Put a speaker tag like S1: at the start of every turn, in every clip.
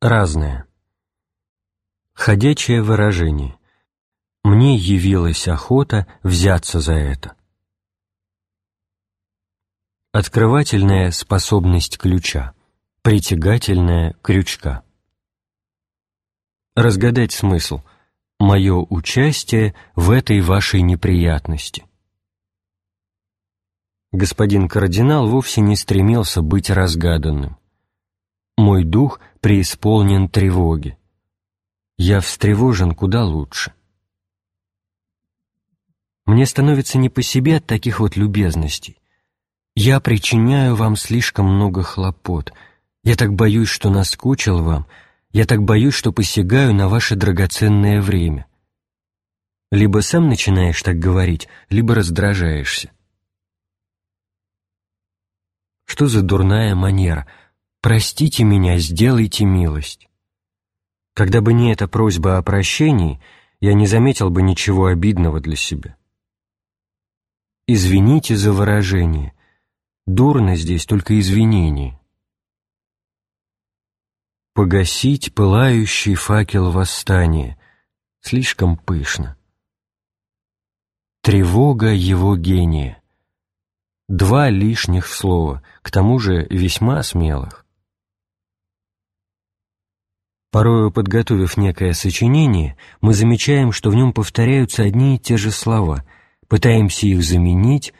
S1: Разное. Ходячее выражение. Мне явилась охота взяться за это. Открывательная способность ключа. Притягательная крючка. Разгадать смысл. Мое участие в этой вашей неприятности. Господин кардинал вовсе не стремился быть разгаданным. Мой дух преисполнен тревоги. Я встревожен куда лучше. Мне становится не по себе от таких вот любезностей. Я причиняю вам слишком много хлопот. Я так боюсь, что наскучил вам. Я так боюсь, что посягаю на ваше драгоценное время. Либо сам начинаешь так говорить, либо раздражаешься. Что за дурная манера — «Простите меня, сделайте милость». Когда бы не эта просьба о прощении, я не заметил бы ничего обидного для себя. Извините за выражение. Дурно здесь только извинение. Погасить пылающий факел восстания. Слишком пышно. Тревога его гения. Два лишних слова, к тому же весьма смелых. Порою, подготовив некое сочинение, мы замечаем, что в нем повторяются одни и те же слова, пытаемся их заменить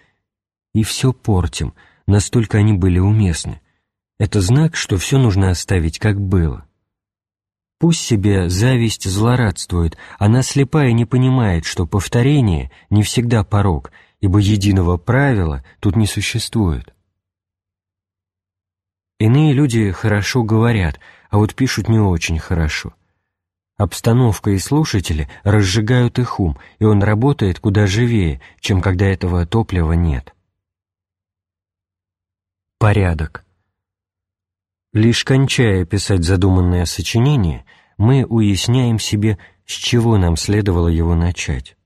S1: и все портим, настолько они были уместны. Это знак, что все нужно оставить как было. Пусть себе зависть злорадствует, она слепая не понимает, что повторение не всегда порог, ибо единого правила тут не существует. Иные люди хорошо говорят – а вот пишут не очень хорошо. Обстановка и слушатели разжигают их ум, и он работает куда живее, чем когда этого топлива нет. Порядок. Лишь кончая писать задуманное сочинение, мы уясняем себе, с чего нам следовало его начать.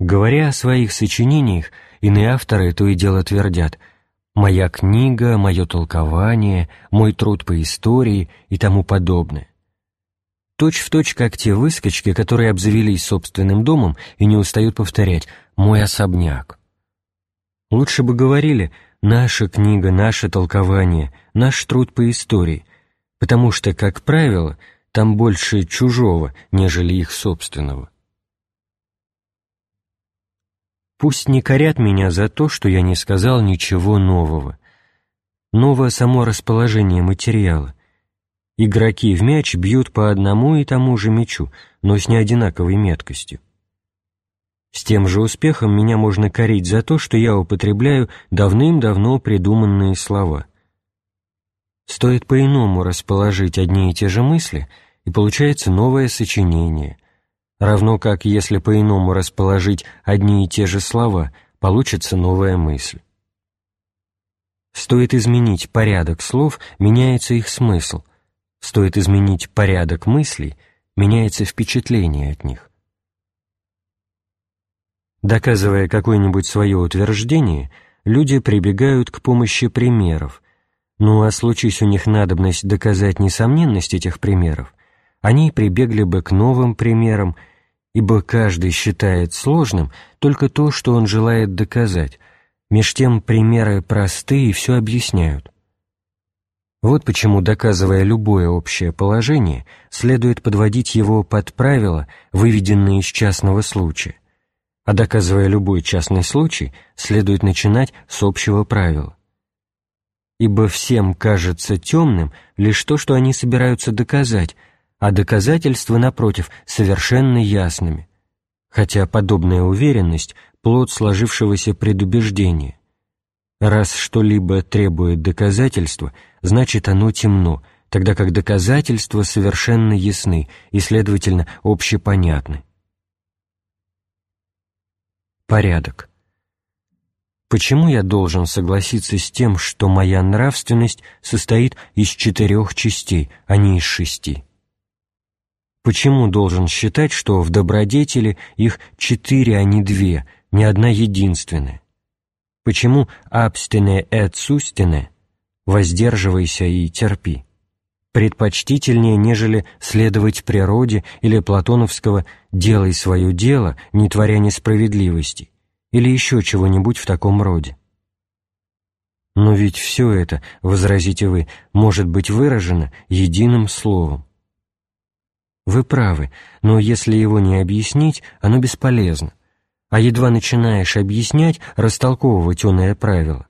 S1: Говоря о своих сочинениях, иные авторы то и дело твердят – моя книга, мое толкование, мой труд по истории и тому подобное. Точь в точь, как те выскочки, которые обзавелись собственным домом и не устают повторять «мой особняк». Лучше бы говорили «наша книга, наше толкование, наш труд по истории», потому что, как правило, там больше чужого, нежели их собственного. Пусть не корят меня за то, что я не сказал ничего нового. Новое само расположение материала. Игроки в мяч бьют по одному и тому же мячу, но с неодинаковой меткостью. С тем же успехом меня можно корить за то, что я употребляю давным-давно придуманные слова. Стоит по-иному расположить одни и те же мысли, и получается новое сочинение — равно как если по-иному расположить одни и те же слова, получится новая мысль. Стоит изменить порядок слов, меняется их смысл. Стоит изменить порядок мыслей, меняется впечатление от них. Доказывая какое-нибудь свое утверждение, люди прибегают к помощи примеров, ну а случись у них надобность доказать несомненность этих примеров, они прибегли бы к новым примерам ибо каждый считает сложным только то, что он желает доказать, меж тем примеры простые и все объясняют. Вот почему, доказывая любое общее положение, следует подводить его под правила, выведенные из частного случая, а доказывая любой частный случай, следует начинать с общего правила. Ибо всем кажется темным лишь то, что они собираются доказать, а доказательства, напротив, совершенно ясными, хотя подобная уверенность – плод сложившегося предубеждения. Раз что-либо требует доказательства, значит оно темно, тогда как доказательства совершенно ясны и, следовательно, общепонятны. Порядок. Почему я должен согласиться с тем, что моя нравственность состоит из четырех частей, а не из шести? Почему должен считать, что в добродетели их четыре, а не две, не одна единственная? Почему «абстине et sustine» — «воздерживайся и терпи»? предпочтительнее, нежели следовать природе или платоновского «делай свое дело, не творя несправедливости» или еще чего-нибудь в таком роде. Но ведь все это, возразите вы, может быть выражено единым словом. Вы правы, но если его не объяснить, оно бесполезно. А едва начинаешь объяснять, растолковывать оное правило,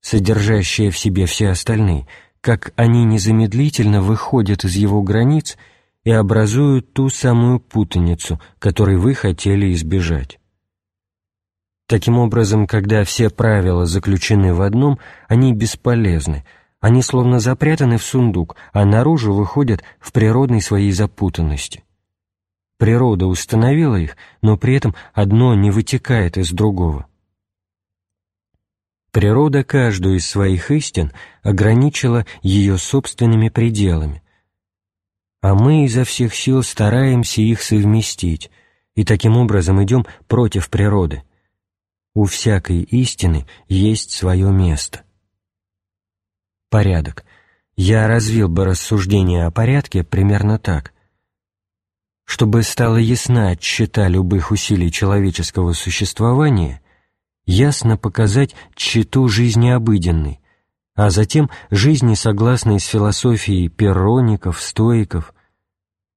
S1: содержащее в себе все остальные, как они незамедлительно выходят из его границ и образуют ту самую путаницу, которой вы хотели избежать. Таким образом, когда все правила заключены в одном, они бесполезны, они словно запрятаны в сундук, а наружу выходят в природной своей запутанности. Природа установила их, но при этом одно не вытекает из другого. Природа каждую из своих истин ограничила ее собственными пределами, а мы изо всех сил стараемся их совместить, и таким образом идем против природы – у всякой истины есть свое место. Порядок. Я развил бы рассуждение о порядке примерно так. Чтобы стала ясна тщета любых усилий человеческого существования, ясно показать тщету жизни обыденной, а затем жизни, согласной с философией перроников, стоиков,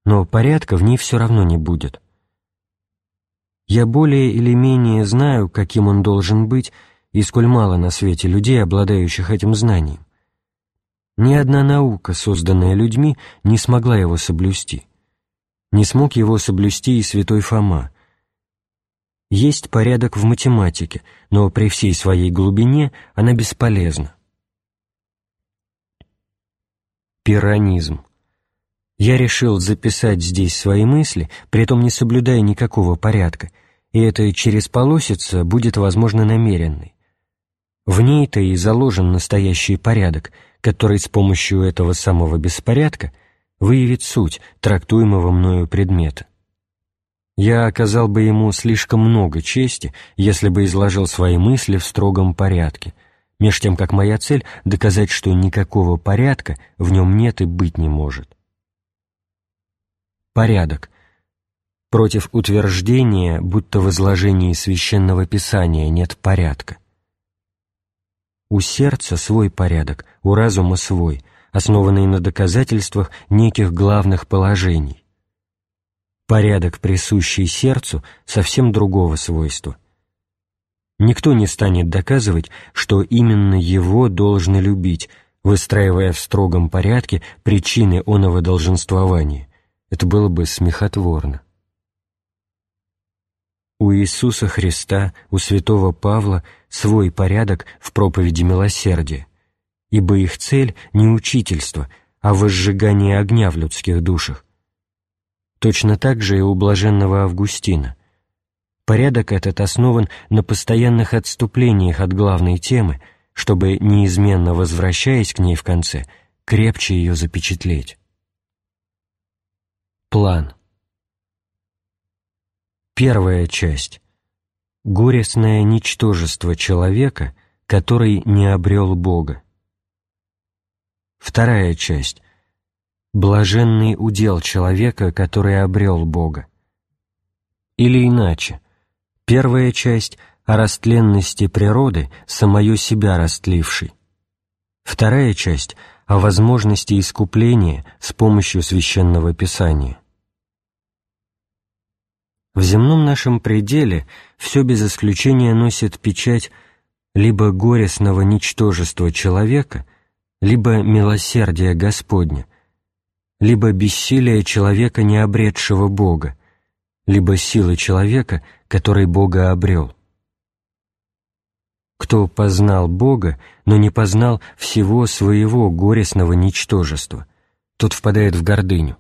S1: но порядка в ней все равно не будет я более или менее знаю, каким он должен быть, и сколь мало на свете людей, обладающих этим знанием. Ни одна наука, созданная людьми, не смогла его соблюсти. Не смог его соблюсти и святой Фома. Есть порядок в математике, но при всей своей глубине она бесполезна. Пиранизм. Я решил записать здесь свои мысли, при этом не соблюдая никакого порядка, и эта через полосица будет, возможно, намеренной. В ней-то и заложен настоящий порядок, который с помощью этого самого беспорядка выявит суть трактуемого мною предмета. Я оказал бы ему слишком много чести, если бы изложил свои мысли в строгом порядке, меж тем как моя цель — доказать, что никакого порядка в нем нет и быть не может. Порядок. Против утверждения, будто в изложении священного писания нет порядка. У сердца свой порядок, у разума свой, основанный на доказательствах неких главных положений. Порядок, присущий сердцу, совсем другого свойства. Никто не станет доказывать, что именно его должны любить, выстраивая в строгом порядке причины оного долженствования – это было бы смехотворно. У Иисуса Христа, у святого Павла свой порядок в проповеди милосердия, ибо их цель не учительство, а возжигание огня в людских душах. Точно так же и у блаженного Августина. Порядок этот основан на постоянных отступлениях от главной темы, чтобы, неизменно возвращаясь к ней в конце, крепче ее запечатлеть. План. Первая часть. Горестное ничтожество человека, который не обрел Бога. Вторая часть. Блаженный удел человека, который обрел Бога. Или иначе. Первая часть о растленности природы, самое себя растлившей. Вторая часть о возможности искупления с помощью священного писания. В земном нашем пределе все без исключения носит печать либо горестного ничтожества человека, либо милосердия Господня, либо бессилия человека, не обретшего Бога, либо силы человека, который Бога обрел. Кто познал Бога, но не познал всего своего горестного ничтожества, тот впадает в гордыню.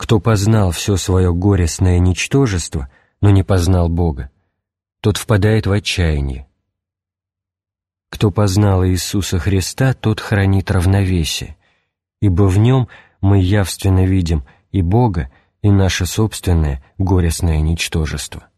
S1: Кто познал все свое горестное ничтожество, но не познал Бога, тот впадает в отчаяние. Кто познал Иисуса Христа, тот хранит равновесие, ибо в нем мы явственно видим и Бога, и наше собственное горестное ничтожество.